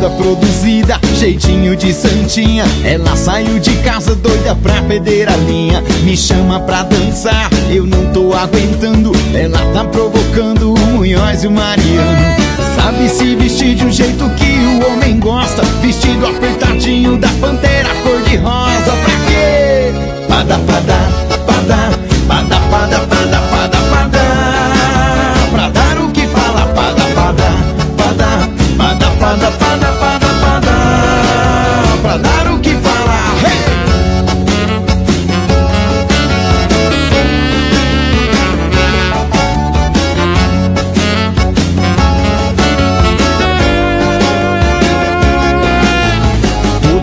Toda produzida, jeitinho de santinha. Ela saiu de casa doida pra perder a linha. Me chama pra dançar, eu não tô aguentando. Ela tá provocando o Munhoz e o Mariano. Sabe se vestir de um jeito que o homem gosta? Vestido apertadinho da pantera cor de rosa Pra quê? Pada, pada,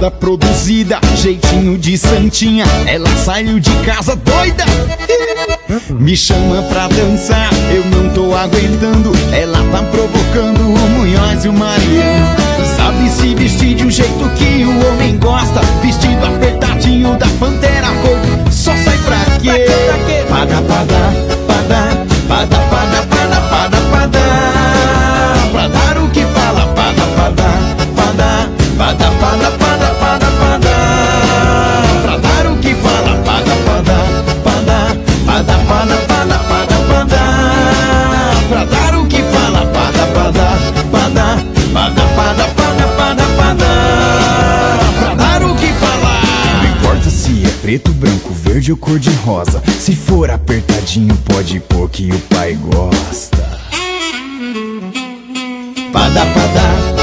Toda produzida, jeitinho de santinha. Ela saiu de casa doida. Me chama pra dançar, eu não tô aguentando. Ela tá provocando o Munhoz e o Mariano Sabe se vestir de um jeito que o homem gosta. Vestido apertadinho da pantera cor. Só sai pra quê? Pada, pada, pada, pada, pada, pada, pada, pada. Pra dar o que fala Pada, pada, pada, pada, pada, pada, Dar o que fala Pada, pada, pada, pada, pada, pada, pada, pada Pra dar o que falar Não importa se é preto, branco, verde ou cor de rosa. Se for apertadinho pode pôr que o pai gosta. Pada, pada,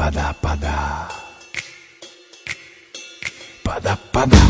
Pada, pada Pada, pada